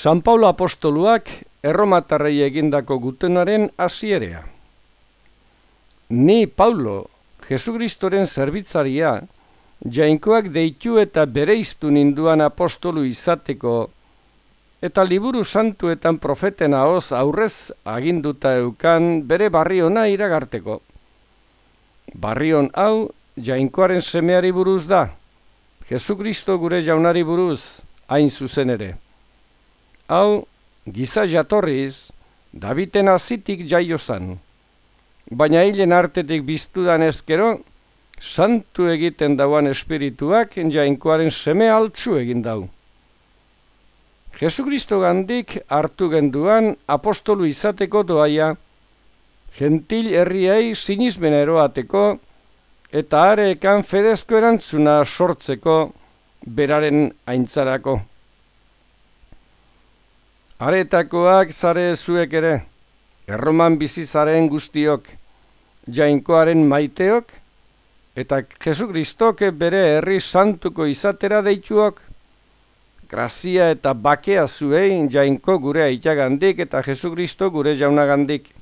San Paulo apostoluak erromatarrei egindako gutenaren hasierea. Ni Paulo, Jesukristoren zerbitzaria, jainkoak deitu eta bereiztu ninduan apostolu izateko, eta liburu santuetan profeten haoz aurrez aginduta eukan bere barriona iragarteko. Barrion hau jainkoaren semeari buruz da, Jesukristo gure jaunari buruz, hain zuzen ere. Hau, giza jatorriz, Daviten azitik jaio zan. Baina hilen artetik biztudan ezkero, santu egiten dauan espirituak jainkoaren seme altzu egin dau. Jesukristo gandik hartu genduan apostolu izateko doaia, gentil herriei sinizmen eroateko, eta areekan fedezko erantzuna sortzeko beraren aintzarako. Aretakoak zare zuek ere, erroman bizizaren guztiok, jainkoaren maiteok, eta Jesukristok bere herri santuko izatera deituok, grazia eta bakea zuei jainko gure aitagandik eta Jesukristo gure jaunagandik.